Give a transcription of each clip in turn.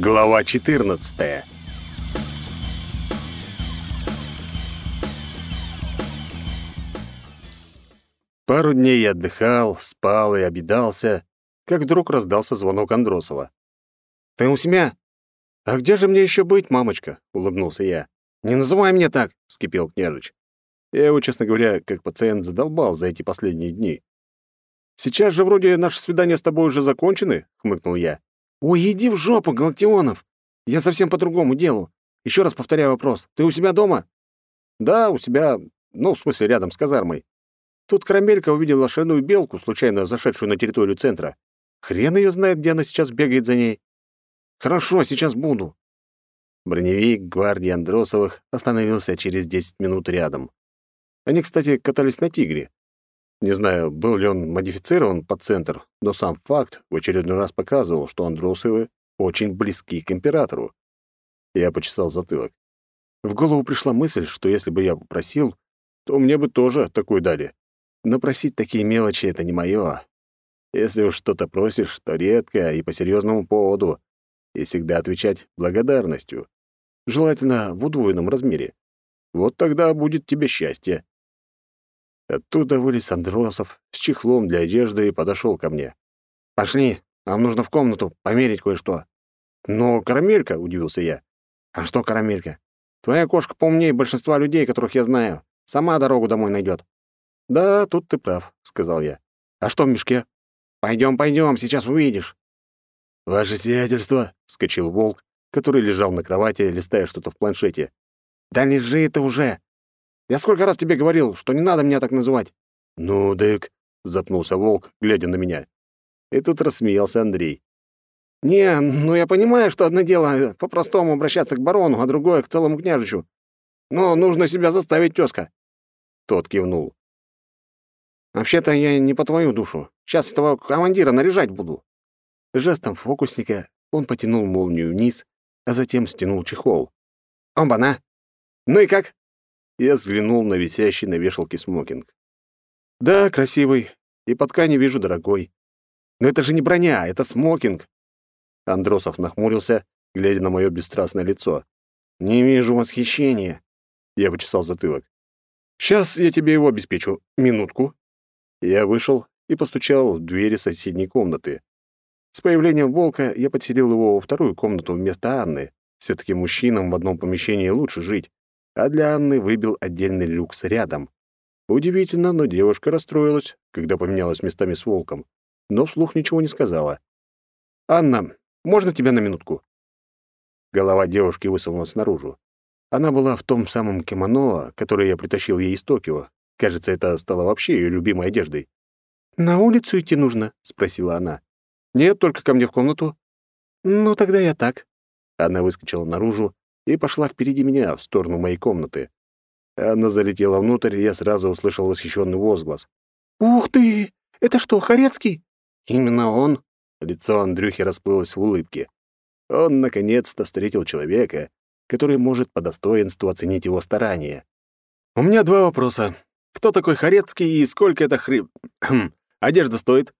Глава 14. Пару дней я отдыхал, спал и обедался, как вдруг раздался звонок Андросова. «Ты у себя?» «А где же мне еще быть, мамочка?» — улыбнулся я. «Не называй меня так!» — вскипел княжич. Я его, честно говоря, как пациент задолбал за эти последние дни. «Сейчас же вроде наши свидания с тобой уже закончены», — хмыкнул я. «Ой, иди в жопу, Галактионов! Я совсем по другому делу. Еще раз повторяю вопрос. Ты у себя дома?» «Да, у себя. Ну, в смысле, рядом с казармой. Тут Карамелька увидела шальную белку, случайно зашедшую на территорию центра. Хрен ее знает, где она сейчас бегает за ней. Хорошо, сейчас буду». Броневик гвардии Андросовых остановился через 10 минут рядом. Они, кстати, катались на «Тигре». Не знаю, был ли он модифицирован под центр, но сам факт в очередной раз показывал, что Андросовы очень близки к императору. Я почесал затылок. В голову пришла мысль, что если бы я попросил, то мне бы тоже такой дали. Но просить такие мелочи — это не мое. Если уж что-то просишь, то редко и по серьезному поводу, и всегда отвечать благодарностью. Желательно в удвоенном размере. Вот тогда будет тебе счастье. Оттуда вылез Андросов с чехлом для одежды и подошел ко мне. «Пошли, нам нужно в комнату померить кое-что». «Но карамелька», — удивился я. «А что карамелька? Твоя кошка поумнее большинства людей, которых я знаю. Сама дорогу домой найдет. «Да, тут ты прав», — сказал я. «А что в мешке?» Пойдем, пойдем, сейчас увидишь». «Ваше сиятельство», — вскочил волк, который лежал на кровати, листая что-то в планшете. «Да лежи ты уже! Я сколько раз тебе говорил, что не надо меня так называть?» «Ну, дык», — запнулся волк, глядя на меня. И тут рассмеялся Андрей. «Не, ну я понимаю, что одно дело э, по-простому обращаться к барону, а другое — к целому княжичу. Но нужно себя заставить, тёзка». Тот кивнул. «Вообще-то я не по твою душу. Сейчас этого командира наряжать буду». Жестом фокусника он потянул молнию вниз, а затем стянул чехол. «Оба-на! Ну и как?» Я взглянул на висящий на вешалке смокинг. «Да, красивый. И по ткани вижу дорогой. Но это же не броня, это смокинг!» Андросов нахмурился, глядя на мое бесстрастное лицо. «Не вижу восхищения!» Я почесал затылок. «Сейчас я тебе его обеспечу. Минутку». Я вышел и постучал в двери соседней комнаты. С появлением волка я подселил его во вторую комнату вместо Анны. все таки мужчинам в одном помещении лучше жить а для Анны выбил отдельный люкс рядом. Удивительно, но девушка расстроилась, когда поменялась местами с волком, но вслух ничего не сказала. «Анна, можно тебя на минутку?» Голова девушки высунулась наружу. Она была в том самом кимоно, которое я притащил ей из Токио. Кажется, это стало вообще ее любимой одеждой. «На улицу идти нужно?» — спросила она. «Нет, только ко мне в комнату». «Ну, тогда я так». Она выскочила наружу, и пошла впереди меня, в сторону моей комнаты. Она залетела внутрь, и я сразу услышал восхищенный возглас. «Ух ты! Это что, Хорецкий?» «Именно он!» Лицо Андрюхи расплылось в улыбке. Он, наконец-то, встретил человека, который может по достоинству оценить его старания. «У меня два вопроса. Кто такой Хорецкий и сколько это хри... одежда стоит?»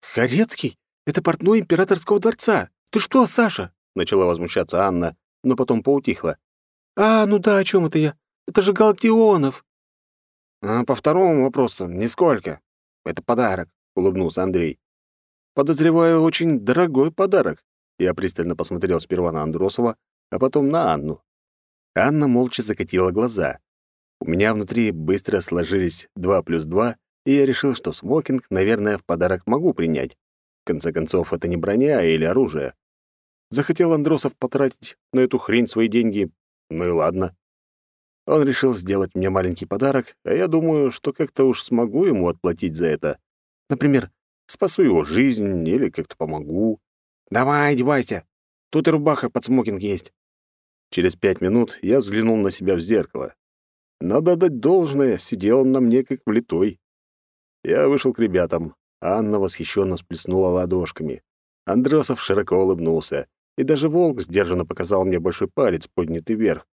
«Хорецкий? Это портной императорского дворца. Ты что, Саша?» — начала возмущаться Анна, но потом поутихла. «А, ну да, о чем это я? Это же Галактионов!» «А по второму вопросу нисколько. Это подарок», — улыбнулся Андрей. «Подозреваю, очень дорогой подарок». Я пристально посмотрел сперва на Андросова, а потом на Анну. Анна молча закатила глаза. У меня внутри быстро сложились два плюс два, и я решил, что смокинг, наверное, в подарок могу принять. В конце концов, это не броня или оружие. Захотел Андросов потратить на эту хрень свои деньги. Ну и ладно. Он решил сделать мне маленький подарок, а я думаю, что как-то уж смогу ему отплатить за это. Например, спасу его жизнь или как-то помогу. «Давай, одевайся. Тут и рубаха под смокинг есть». Через пять минут я взглянул на себя в зеркало. Надо дать должное, сидел он на мне как влитой. Я вышел к ребятам. Анна восхищенно сплеснула ладошками. Андросов широко улыбнулся и даже волк сдержанно показал мне большой палец, поднятый вверх.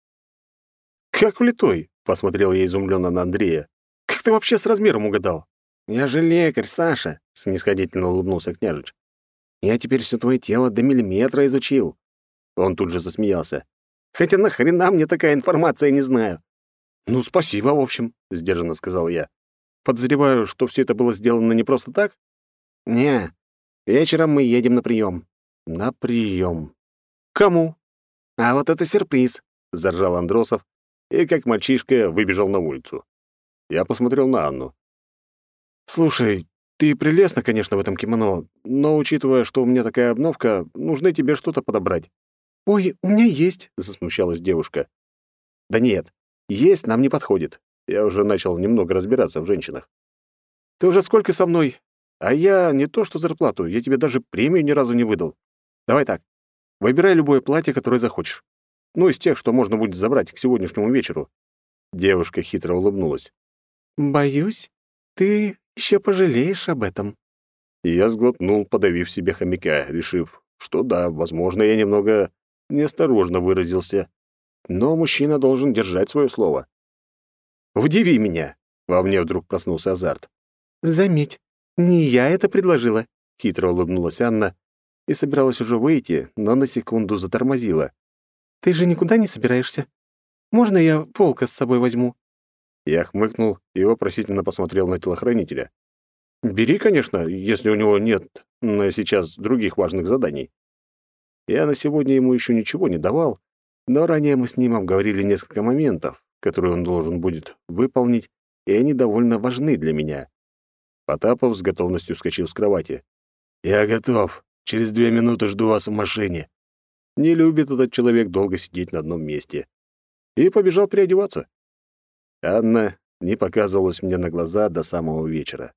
«Как влитой?» — посмотрел я изумленно на Андрея. «Как ты вообще с размером угадал?» «Я же лекарь, Саша», — снисходительно улыбнулся княжич. «Я теперь все твое тело до миллиметра изучил. Он тут же засмеялся. «Хотя нахрена мне такая информация, не знаю». «Ну, спасибо, в общем», — сдержанно сказал я. «Подозреваю, что все это было сделано не просто так?» «Не, вечером мы едем на прием. «На прием. «Кому?» «А вот это сюрприз», — заржал Андросов и, как мальчишка, выбежал на улицу. Я посмотрел на Анну. «Слушай, ты прелестна, конечно, в этом кимоно, но, учитывая, что у меня такая обновка, нужно тебе что-то подобрать». «Ой, у меня есть», — засмущалась девушка. «Да нет, есть нам не подходит. Я уже начал немного разбираться в женщинах. Ты уже сколько со мной? А я не то что зарплату, я тебе даже премию ни разу не выдал. Давай так. Выбирай любое платье, которое захочешь. Ну, из тех, что можно будет забрать к сегодняшнему вечеру. Девушка хитро улыбнулась. Боюсь, ты еще пожалеешь об этом. И я сглотнул, подавив себе хомяка, решив, что да, возможно, я немного неосторожно выразился. Но мужчина должен держать свое слово. «Удиви меня!» — во мне вдруг проснулся азарт. «Заметь, не я это предложила», — хитро улыбнулась Анна и собиралась уже выйти, но на секунду затормозила. «Ты же никуда не собираешься? Можно я волка с собой возьму?» Я хмыкнул и вопросительно посмотрел на телохранителя. «Бери, конечно, если у него нет на сейчас других важных заданий». Я на сегодня ему еще ничего не давал, но ранее мы с ним обговорили несколько моментов, которые он должен будет выполнить, и они довольно важны для меня. Потапов с готовностью вскочил с кровати. «Я готов», Через две минуты жду вас в машине». Не любит этот человек долго сидеть на одном месте. И побежал переодеваться. Анна не показывалась мне на глаза до самого вечера.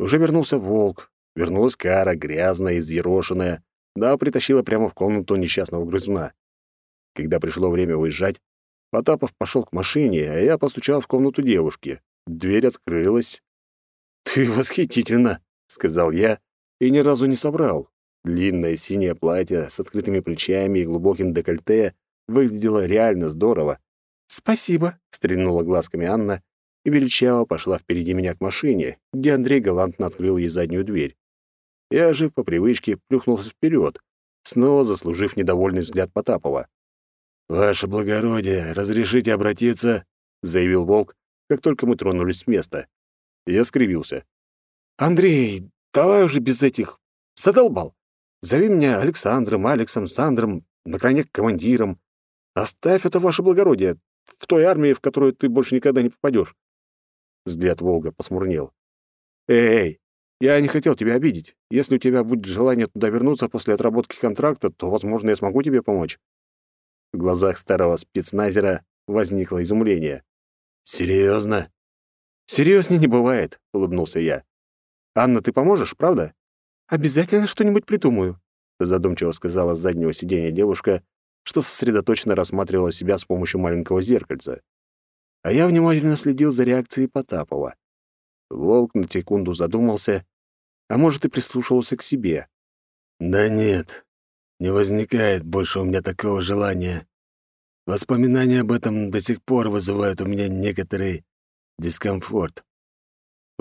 Уже вернулся волк, вернулась кара, грязная и взъерошенная, да притащила прямо в комнату несчастного грызуна. Когда пришло время уезжать, Потапов пошел к машине, а я постучал в комнату девушки. Дверь открылась. «Ты восхитительно!» — сказал я и ни разу не собрал. Длинное синее платье с открытыми плечами и глубоким декольте выглядело реально здорово. «Спасибо», — стрельнула глазками Анна и величаво пошла впереди меня к машине, где Андрей галантно открыл ей заднюю дверь. Я же, по привычке, плюхнулся вперед, снова заслужив недовольный взгляд Потапова. «Ваше благородие, разрешите обратиться?» — заявил Волк, как только мы тронулись с места. Я скривился. «Андрей, давай уже без этих... Задолбал. Зови меня Александром, Алексом, Сандром, на крайняк командиром. Оставь это, ваше благородие, в той армии, в которую ты больше никогда не попадешь. Взгляд Волга посмурнел. «Эй, я не хотел тебя обидеть. Если у тебя будет желание туда вернуться после отработки контракта, то, возможно, я смогу тебе помочь». В глазах старого спецназера возникло изумление. «Серьезно?» «Серьезнее не бывает», — улыбнулся я. «Анна, ты поможешь, правда?» «Обязательно что-нибудь придумаю», — задумчиво сказала с заднего сиденья девушка, что сосредоточенно рассматривала себя с помощью маленького зеркальца. А я внимательно следил за реакцией Потапова. Волк на секунду задумался, а может, и прислушивался к себе. «Да нет, не возникает больше у меня такого желания. Воспоминания об этом до сих пор вызывают у меня некоторый дискомфорт.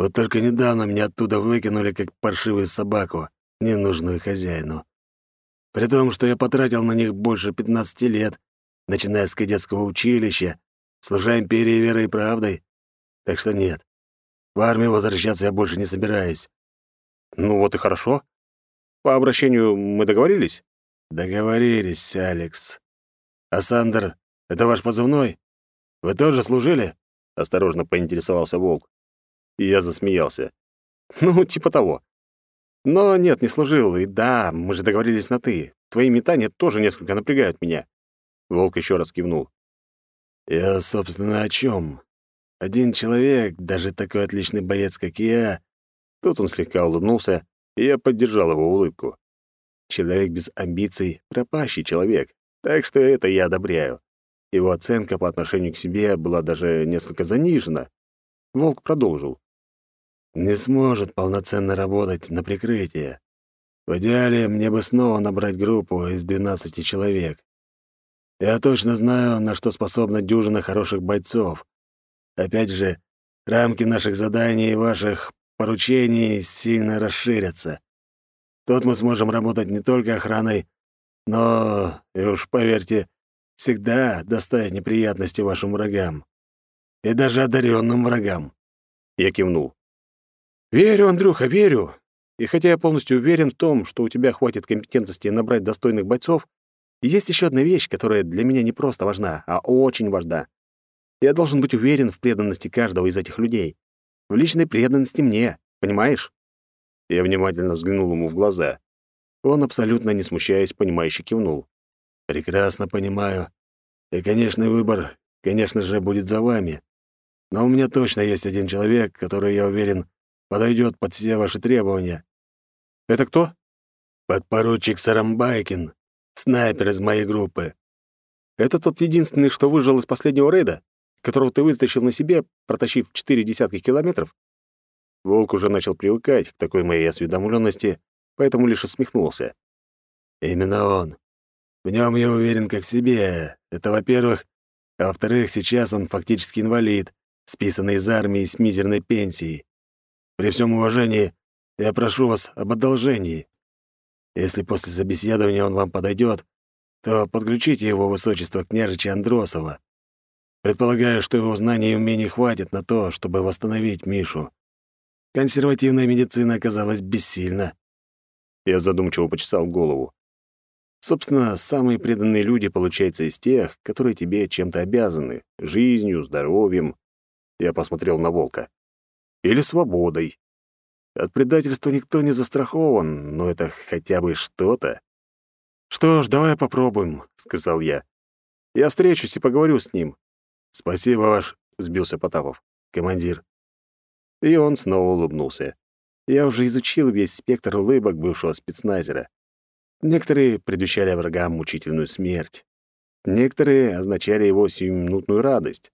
Вот только недавно меня оттуда выкинули, как паршивую собаку, ненужную хозяину. При том, что я потратил на них больше 15 лет, начиная с кадетского училища, служа империи верой и правдой. Так что нет, в армию возвращаться я больше не собираюсь. Ну вот и хорошо. По обращению мы договорились? Договорились, Алекс. А Сандер, это ваш позывной? Вы тоже служили? Осторожно поинтересовался Волк. И я засмеялся. Ну, типа того. Но нет, не служил. И да, мы же договорились на «ты». Твои метания тоже несколько напрягают меня. Волк еще раз кивнул. Я, собственно, о чем? Один человек, даже такой отличный боец, как я... Тут он слегка улыбнулся, и я поддержал его улыбку. Человек без амбиций — пропащий человек, так что это я одобряю. Его оценка по отношению к себе была даже несколько занижена. Волк продолжил не сможет полноценно работать на прикрытие. В идеале мне бы снова набрать группу из 12 человек. Я точно знаю, на что способна дюжина хороших бойцов. Опять же, рамки наших заданий и ваших поручений сильно расширятся. Тут мы сможем работать не только охраной, Но, и уж поверьте, всегда доставит неприятности вашим врагам. И даже одаренным врагам. Я кивнул. «Верю, Андрюха, верю. И хотя я полностью уверен в том, что у тебя хватит компетентности набрать достойных бойцов, есть еще одна вещь, которая для меня не просто важна, а очень важна. Я должен быть уверен в преданности каждого из этих людей. В личной преданности мне, понимаешь?» Я внимательно взглянул ему в глаза. Он, абсолютно не смущаясь, понимающе кивнул. «Прекрасно понимаю. И конечный выбор, конечно же, будет за вами. Но у меня точно есть один человек, который, я уверен, подойдет под все ваши требования. Это кто? Подпоручик Сарамбайкин, снайпер из моей группы. Это тот единственный, что выжил из последнего рейда, которого ты вытащил на себе, протащив четыре десятки километров? Волк уже начал привыкать к такой моей осведомленности, поэтому лишь усмехнулся. Именно он. В нем я уверен как в себе. Это во-первых. А во-вторых, сейчас он фактически инвалид, списанный из армии с мизерной пенсией. При всем уважении, я прошу вас об одолжении. Если после собеседования он вам подойдет, то подключите его высочество княжича Андросова. Предполагаю, что его знаний и умений хватит на то, чтобы восстановить Мишу. Консервативная медицина оказалась бессильна. Я задумчиво почесал голову. Собственно, самые преданные люди, получаются из тех, которые тебе чем-то обязаны — жизнью, здоровьем. Я посмотрел на волка. Или свободой. От предательства никто не застрахован, но это хотя бы что-то. «Что ж, давай попробуем», — сказал я. «Я встречусь и поговорю с ним». «Спасибо ваш», — сбился Потапов. «Командир». И он снова улыбнулся. Я уже изучил весь спектр улыбок бывшего спецназера. Некоторые предвещали врагам мучительную смерть. Некоторые означали его сиюминутную радость.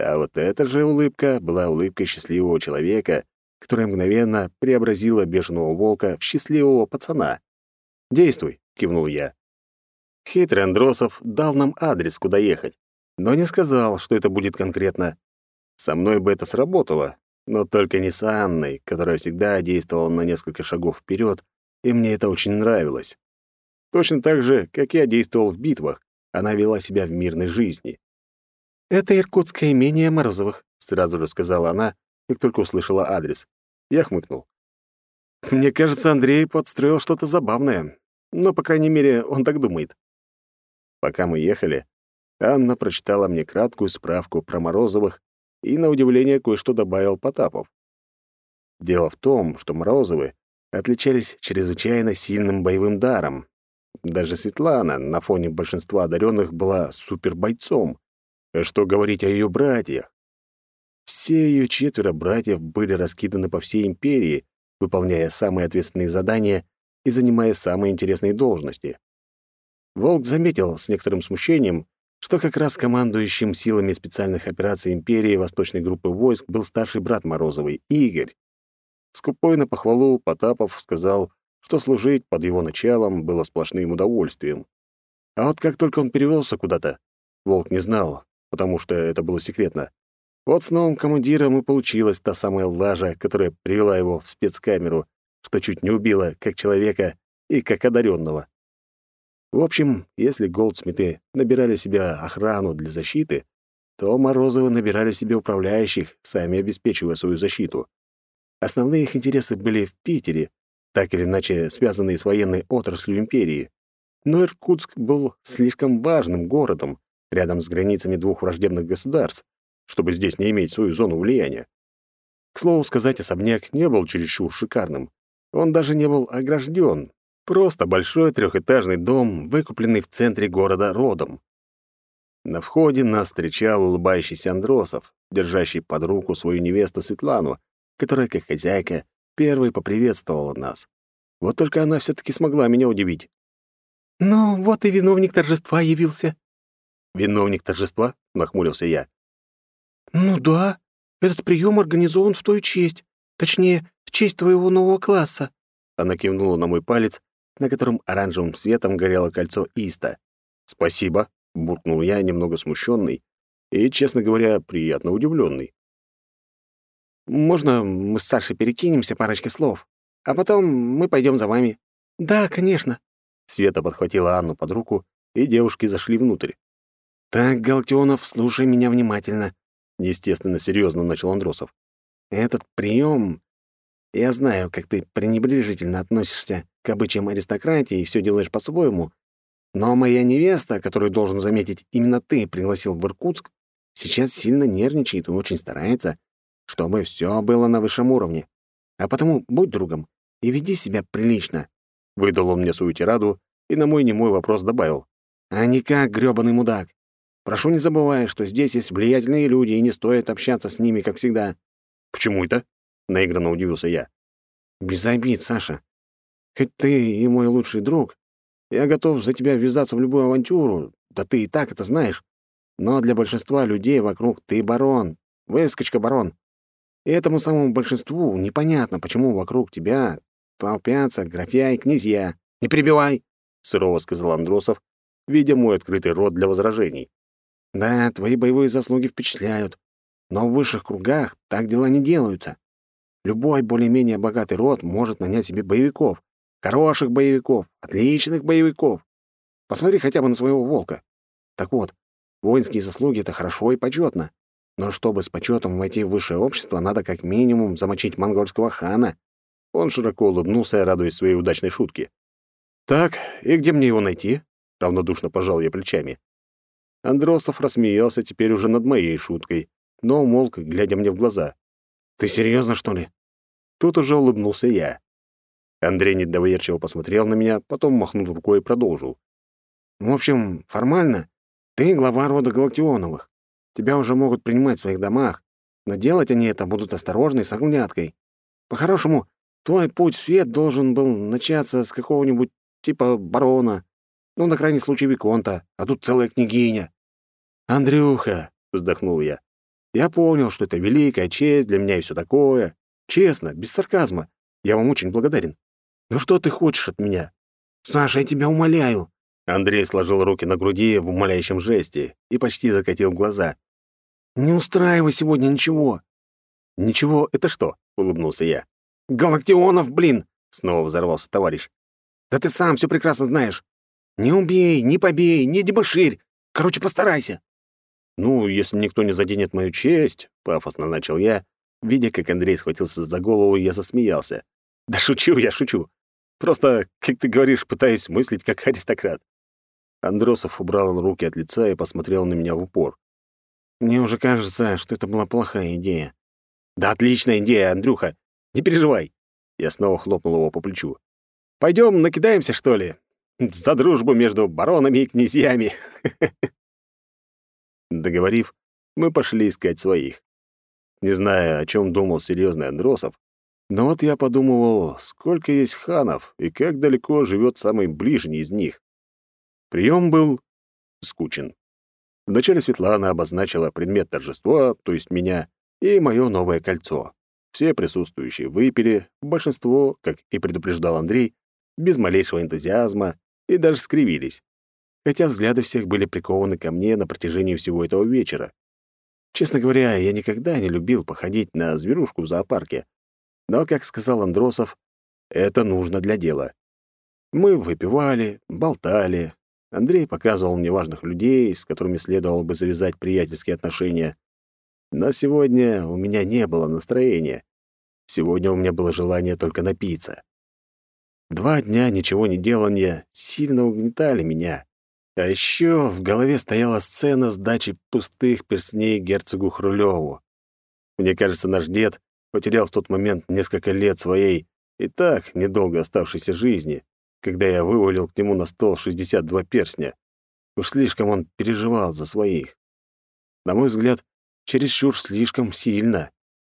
А вот эта же улыбка была улыбкой счастливого человека, которая мгновенно преобразила бешеного волка в счастливого пацана. «Действуй», — кивнул я. Хитрый Андросов дал нам адрес, куда ехать, но не сказал, что это будет конкретно. Со мной бы это сработало, но только не с Анной, которая всегда действовала на несколько шагов вперед, и мне это очень нравилось. Точно так же, как я действовал в битвах, она вела себя в мирной жизни. «Это иркутское имение Морозовых», — сразу же сказала она, как только услышала адрес. Я хмыкнул. Мне кажется, Андрей подстроил что-то забавное. Но, по крайней мере, он так думает. Пока мы ехали, Анна прочитала мне краткую справку про Морозовых и, на удивление, кое-что добавил Потапов. Дело в том, что Морозовы отличались чрезвычайно сильным боевым даром. Даже Светлана на фоне большинства одаренных была супербойцом. А что говорить о ее братьях? Все ее четверо братьев были раскиданы по всей империи, выполняя самые ответственные задания и занимая самые интересные должности. Волк заметил с некоторым смущением, что как раз командующим силами специальных операций империи Восточной группы войск был старший брат Морозовой, Игорь. Скупой на похвалу Потапов сказал, что служить под его началом было сплошным удовольствием. А вот как только он перевелся куда-то, Волк не знал, потому что это было секретно, вот с новым командиром и получилась та самая лажа, которая привела его в спецкамеру, что чуть не убила как человека и как одаренного. В общем, если голдсмиты набирали себе охрану для защиты, то Морозовы набирали себе управляющих, сами обеспечивая свою защиту. Основные их интересы были в Питере, так или иначе связанные с военной отраслью империи. Но Иркутск был слишком важным городом, рядом с границами двух враждебных государств, чтобы здесь не иметь свою зону влияния. К слову сказать, особняк не был чересчур шикарным. Он даже не был огражден. Просто большой трехэтажный дом, выкупленный в центре города родом. На входе нас встречал улыбающийся Андросов, держащий под руку свою невесту Светлану, которая, как хозяйка, первой поприветствовала нас. Вот только она все таки смогла меня удивить. «Ну, вот и виновник торжества явился». «Виновник торжества?» — нахмурился я. «Ну да, этот прием организован в твою честь. Точнее, в честь твоего нового класса». Она кивнула на мой палец, на котором оранжевым светом горело кольцо Иста. «Спасибо», — буркнул я, немного смущенный и, честно говоря, приятно удивленный. «Можно мы с Сашей перекинемся парочкой слов, а потом мы пойдем за вами?» «Да, конечно». Света подхватила Анну под руку, и девушки зашли внутрь. «Так, Галактионов, слушай меня внимательно», — естественно серьезно начал Андросов. «Этот прием... Я знаю, как ты пренебрежительно относишься к обычаям аристократии и все делаешь по-своему, но моя невеста, которую, должен заметить, именно ты пригласил в Иркутск, сейчас сильно нервничает и очень старается, чтобы все было на высшем уровне. А потому будь другом и веди себя прилично. Выдал он мне свою тираду и на мой немой вопрос добавил. А не как грёбаный мудак. Прошу не забывай, что здесь есть влиятельные люди, и не стоит общаться с ними, как всегда. Почему это? Наигранно удивился я. Без обид, Саша. Хоть ты и мой лучший друг, я готов за тебя ввязаться в любую авантюру, да ты и так это знаешь. Но для большинства людей вокруг ты барон, выскочка барон. И этому самому большинству непонятно, почему вокруг тебя толпятся графья и князья. Не прибивай, сурово сказал Андросов, видя мой открытый рот для возражений. Да, твои боевые заслуги впечатляют, но в высших кругах так дела не делаются. Любой более-менее богатый род может нанять себе боевиков, Хороших боевиков, отличных боевиков. Посмотри хотя бы на своего волка. Так вот, воинские заслуги — это хорошо и почетно. Но чтобы с почетом войти в высшее общество, надо как минимум замочить монгольского хана. Он широко улыбнулся, радуясь своей удачной шутке. «Так, и где мне его найти?» — равнодушно пожал я плечами. Андросов рассмеялся теперь уже над моей шуткой, но умолк, глядя мне в глаза. «Ты серьезно, что ли?» Тут уже улыбнулся я. Андрей недоверчиво посмотрел на меня, потом махнул рукой и продолжил. «В общем, формально, ты глава рода Галактионовых. Тебя уже могут принимать в своих домах, но делать они это будут осторожно и с оглядкой. По-хорошему, твой путь в свет должен был начаться с какого-нибудь типа барона, ну, на крайний случай Виконта, а тут целая княгиня». «Андрюха», — вздохнул я, — «я понял, что это великая честь для меня и все такое. Честно, без сарказма. Я вам очень благодарен. «Ну что ты хочешь от меня?» «Саша, я тебя умоляю!» Андрей сложил руки на груди в умоляющем жесте и почти закатил глаза. «Не устраивай сегодня ничего!» «Ничего, это что?» — улыбнулся я. «Галактионов, блин!» — снова взорвался товарищ. «Да ты сам все прекрасно знаешь. Не убей, не побей, не дебоширь. Короче, постарайся». «Ну, если никто не заденет мою честь», — пафосно начал я, видя, как Андрей схватился за голову, я засмеялся. «Да шучу я, шучу. Просто, как ты говоришь, пытаюсь мыслить как аристократ. Андросов убрал руки от лица и посмотрел на меня в упор. Мне уже кажется, что это была плохая идея. Да отличная идея, Андрюха. Не переживай. Я снова хлопнул его по плечу. Пойдем накидаемся, что ли? За дружбу между баронами и князьями. Договорив, мы пошли искать своих. Не зная, о чем думал серьезный Андросов, но вот я подумывал, сколько есть ханов и как далеко живет самый ближний из них. Прием был скучен. Вначале Светлана обозначила предмет торжества, то есть меня, и мое новое кольцо. Все присутствующие выпили, большинство, как и предупреждал Андрей, без малейшего энтузиазма и даже скривились. Хотя взгляды всех были прикованы ко мне на протяжении всего этого вечера. Честно говоря, я никогда не любил походить на зверушку в зоопарке, но, как сказал Андросов, это нужно для дела. Мы выпивали, болтали. Андрей показывал мне важных людей, с которыми следовало бы завязать приятельские отношения. Но сегодня у меня не было настроения. Сегодня у меня было желание только напиться. Два дня ничего не делания сильно угнетали меня. А еще в голове стояла сцена сдачи пустых перстней герцогу Хрулеву. Мне кажется, наш дед потерял в тот момент несколько лет своей и так недолго оставшейся жизни, когда я вывалил к нему на стол 62 перстня. Уж слишком он переживал за своих. На мой взгляд, чересчур слишком сильно.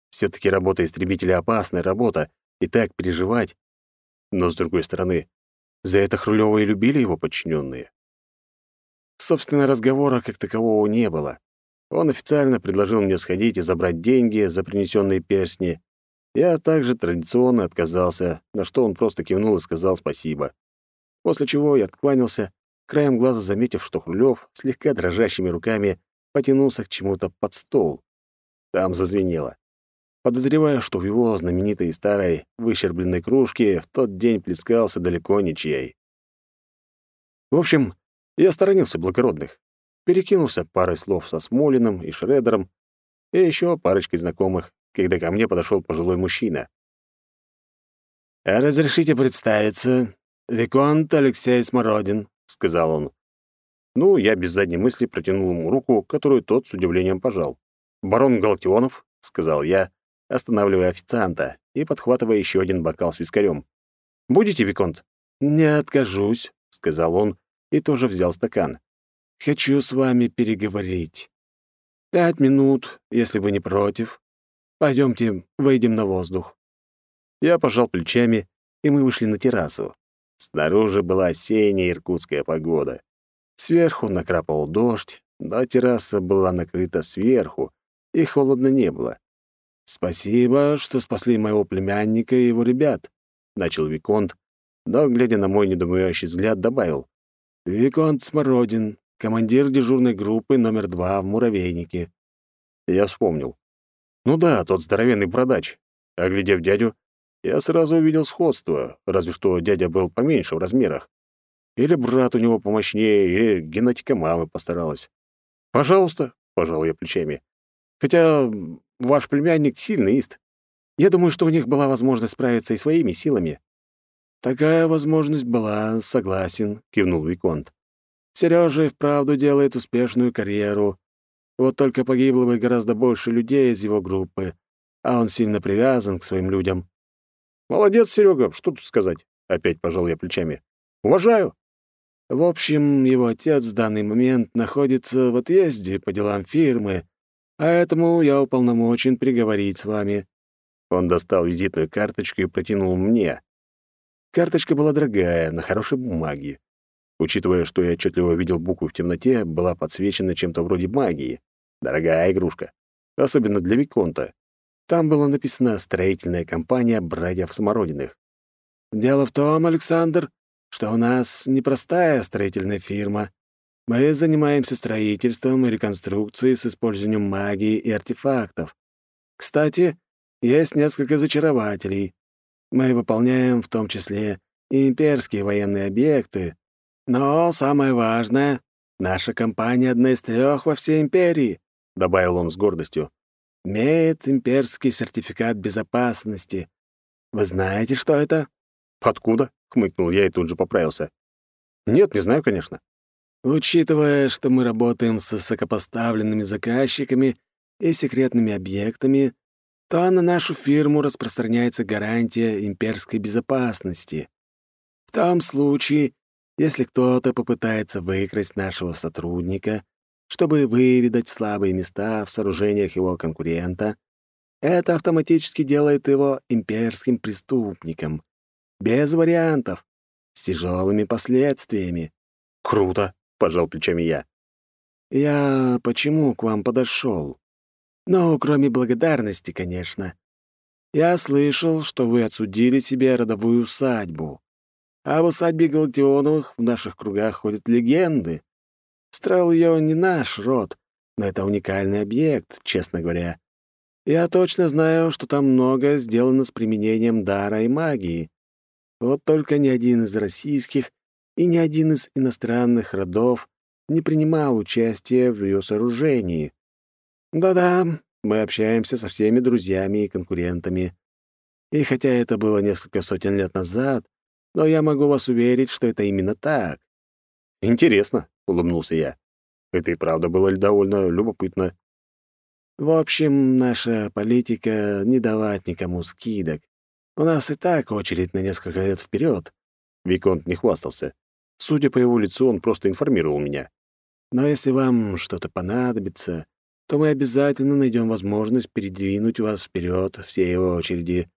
все таки работа истребителя — опасная работа, и так переживать. Но, с другой стороны, за это Хрулёва и любили его подчиненные. Собственно, разговора как такового не было. Он официально предложил мне сходить и забрать деньги за принесенные перстни. Я также традиционно отказался, на что он просто кивнул и сказал спасибо. После чего я откланялся, краем глаза заметив, что Хрулёв слегка дрожащими руками потянулся к чему-то под стол. Там зазвенело. Подозреваю, что в его знаменитой старой выщербленной кружке в тот день плескался далеко не чай. В общем, я сторонился благородных. Перекинулся парой слов со Смолиным и Шредером, и еще парочкой знакомых, когда ко мне подошел пожилой мужчина. «Разрешите представиться, Виконт Алексей Смородин», — сказал он. Ну, я без задней мысли протянул ему руку, которую тот с удивлением пожал. «Барон Галактионов», — сказал я, останавливая официанта и подхватывая еще один бокал с вискарем. «Будете, Виконт?» «Не откажусь», — сказал он и тоже взял стакан. «Хочу с вами переговорить. Пять минут, если вы не против. Пойдемте, выйдем на воздух». Я пожал плечами, и мы вышли на террасу. Снаружи была осенняя иркутская погода. Сверху накрапывал дождь, но терраса была накрыта сверху, и холодно не было. «Спасибо, что спасли моего племянника и его ребят», — начал Виконт, но, глядя на мой недоумевающий взгляд, добавил. «Виконт Смородин, командир дежурной группы номер два в Муравейнике». Я вспомнил. Ну да, тот здоровенный бородач. Оглядев дядю, я сразу увидел сходство, разве что дядя был поменьше в размерах. Или брат у него помощнее, или генетика мамы постаралась. «Пожалуйста», — пожал я плечами. «Хотя ваш племянник сильный ист. Я думаю, что у них была возможность справиться и своими силами». «Такая возможность была, согласен», — кивнул Виконт. «Серёжа и вправду делает успешную карьеру. Вот только погибло бы гораздо больше людей из его группы, а он сильно привязан к своим людям». «Молодец, Серега, что тут сказать?» — опять пожал я плечами. «Уважаю». В общем, его отец в данный момент находится в отъезде по делам фирмы, поэтому я уполномочен приговорить с вами». Он достал визитную карточку и протянул мне. Карточка была дорогая, на хорошей бумаге. Учитывая, что я отчетливо видел букву в темноте, была подсвечена чем-то вроде магии. Дорогая игрушка. Особенно для Виконта. Там была написана «Строительная компания братьев Самородиных». «Дело в том, Александр, что у нас непростая строительная фирма. Мы занимаемся строительством и реконструкцией с использованием магии и артефактов. Кстати, есть несколько зачарователей. Мы выполняем в том числе и имперские военные объекты. Но самое важное — наша компания одна из трех во всей империи», — добавил он с гордостью. «Имеет имперский сертификат безопасности. Вы знаете, что это?» «Откуда?» — хмыкнул я и тут же поправился. «Нет, не знаю, конечно». «Учитывая, что мы работаем с высокопоставленными заказчиками и секретными объектами, то на нашу фирму распространяется гарантия имперской безопасности. В том случае, если кто-то попытается выкрасть нашего сотрудника, чтобы выведать слабые места в сооружениях его конкурента, это автоматически делает его имперским преступником. Без вариантов. С тяжелыми последствиями. «Круто!» — пожал плечами я. «Я почему к вам подошел? Ну, кроме благодарности, конечно. Я слышал, что вы отсудили себе родовую усадьбу. А в усадьбе Галактионовых в наших кругах ходят легенды. Строил ее не наш род, но это уникальный объект, честно говоря. Я точно знаю, что там многое сделано с применением дара и магии. Вот только ни один из российских и ни один из иностранных родов не принимал участия в ее сооружении. Да-да, мы общаемся со всеми друзьями и конкурентами. И хотя это было несколько сотен лет назад, но я могу вас уверить, что это именно так». «Интересно», — улыбнулся я. Это и правда было довольно любопытно. «В общем, наша политика — не давать никому скидок, у нас и так очередь на несколько лет вперед. Виконт не хвастался. Судя по его лицу, он просто информировал меня. Но если вам что-то понадобится, то мы обязательно найдем возможность передвинуть вас вперед всей его очереди.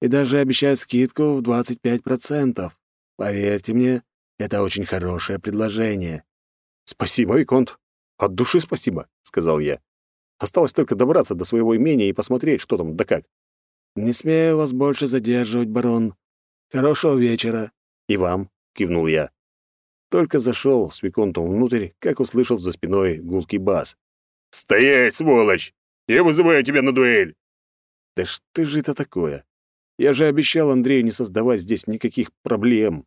И даже обещаю скидку в 25%. Поверьте мне, это очень хорошее предложение. «Спасибо, Виконт. От души спасибо», — сказал я. «Осталось только добраться до своего имения и посмотреть, что там да как». «Не смею вас больше задерживать, барон. Хорошего вечера». «И вам», — кивнул я. Только зашел с Виконтом внутрь, как услышал за спиной гулкий бас. «Стоять, сволочь! Я вызываю тебя на дуэль!» «Да что же это такое? Я же обещал Андрею не создавать здесь никаких проблем».